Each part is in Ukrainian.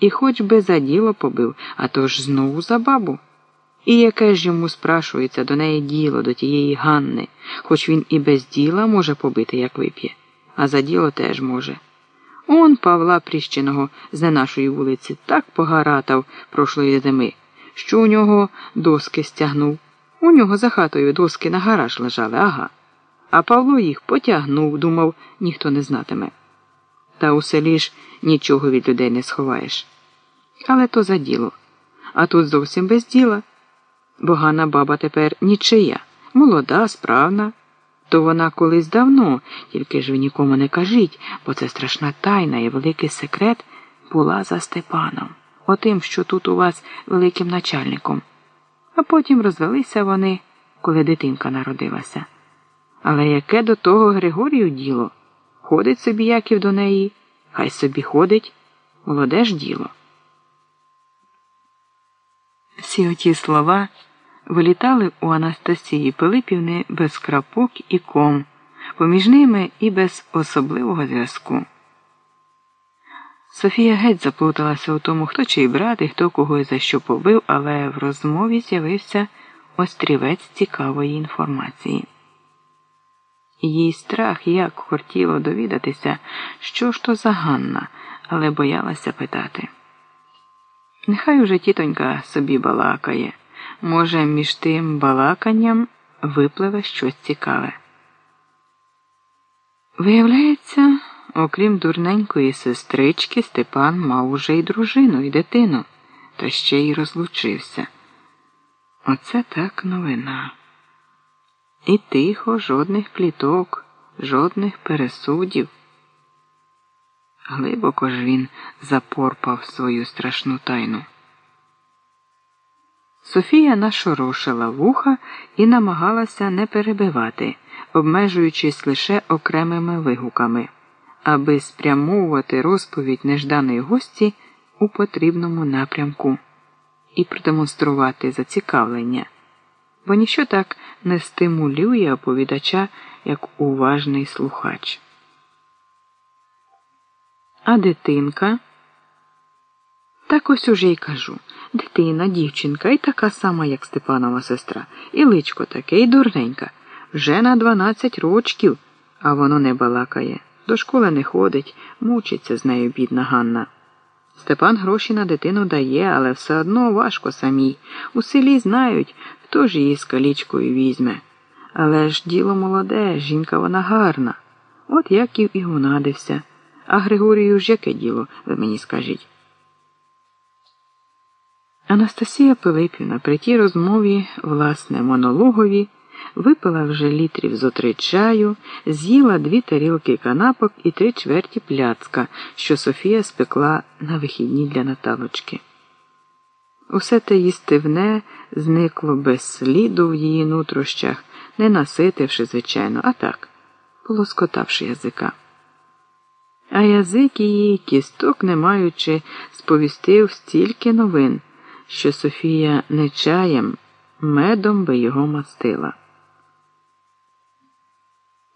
І хоч би за діло побив, а то ж знову за бабу. І яке ж йому спрашується до неї діло, до тієї Ганни, хоч він і без діла може побити, як вип'є, а за діло теж може. Он Павла Пріщиного з не нашої вулиці так погаратав прошлої зими, що у нього доски стягнув. У нього за хатою доски на гараж лежали, ага. А Павло їх потягнув, думав, ніхто не знатиме. Та у селі ж нічого від людей не сховаєш. Але то за діло. А тут зовсім без діла. Бо Ганна баба тепер нічия, молода, справна. То вона колись давно, тільки ж ви нікому не кажіть, бо це страшна тайна і великий секрет була за Степаном, отим, що тут у вас великим начальником. А потім розвелися вони, коли дитинка народилася. Але яке до того Григорію діло? Ходить собі Яків до неї, хай собі ходить, молоде ж діло. Всі оті слова вилітали у Анастасії Пилипівни без крапок і ком, поміж ними і без особливого зв'язку. Софія геть заплуталася у тому, хто чий брат і хто кого і за що побив, але в розмові з'явився острівець цікавої інформації. Їй страх як хотіло довідатися, що ж то за Ганна, але боялася питати. Нехай уже тітонька собі балакає. Може, між тим балаканням випливе щось цікаве. Виявляється, окрім дурненької сестрички, Степан мав уже й дружину, і дитину, та ще й розлучився. Оце так новина. І тихо, жодних пліток, жодних пересудів. Глибоко ж він запорпав свою страшну тайну. Софія нашорошила вуха і намагалася не перебивати, обмежуючись лише окремими вигуками, аби спрямовувати розповідь нежданої гості у потрібному напрямку і продемонструвати зацікавлення, бо ніщо так не стимулює оповідача як уважний слухач. А дитинка. Так ось уже й кажу. Дитина, дівчинка і така сама, як Степанова сестра, і личко таке, і дурненька. Вже на дванадцять рочків, а воно не балакає. До школи не ходить, мучиться з нею бідна Ганна. Степан гроші на дитину дає, але все одно важко самій. У селі знають, хто ж її з калічкою візьме. Але ж діло молоде, жінка вона гарна. От Яків і гунадився. А Григорію ж яке діло, ви мені скажіть. Анастасія Пилипівна при тій розмові, власне, монологові, випила вже літрів зо три чаю, з'їла дві тарілки канапок і три чверті пляцка, що Софія спекла на вихідні для Наталочки. Усе те їстивне зникло без сліду в її нутрощах, не наситивши, звичайно, а так, полоскотавши язика. А язик її, кісток не маючи, сповістив стільки новин що Софія не чаєм, медом би його мастила.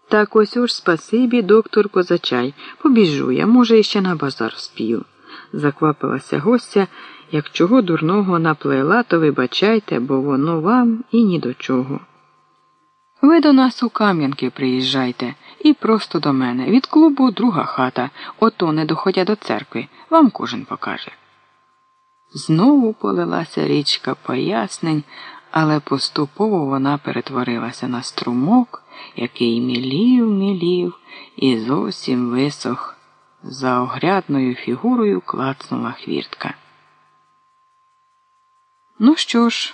Так ось уж спасибі, доктор Козачай, побіжу я, може, іще на базар спію. Заквапилася гостя, як чого дурного наплела, то вибачайте, бо воно вам і ні до чого. Ви до нас у Кам'янки приїжджайте і просто до мене. Від клубу друга хата, ото не доходя до церкви, вам кожен покаже. Знову полилася річка пояснень, але поступово вона перетворилася на струмок, який мілів, мілів і зовсім висох. За огрядною фігурою клацнула хвіртка. Ну що ж,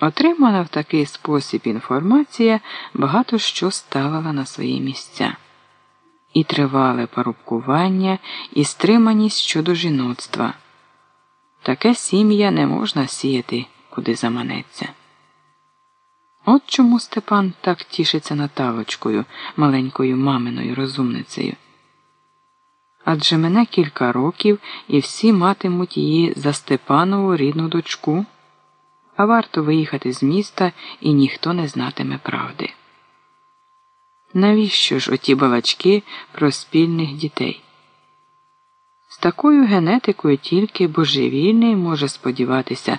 отримана в такий спосіб інформація багато що ставила на свої місця. І тривале порубкування, і стриманість щодо жіноцтва. Таке сім'я не можна сіяти, куди заманеться. От чому Степан так тішиться Наталочкою, маленькою маминою розумницею. Адже мене кілька років і всі матимуть її за Степанову рідну дочку, а варто виїхати з міста і ніхто не знатиме правди. Навіщо ж оті балачки про спільних дітей? З такою генетикою тільки божевільний може сподіватися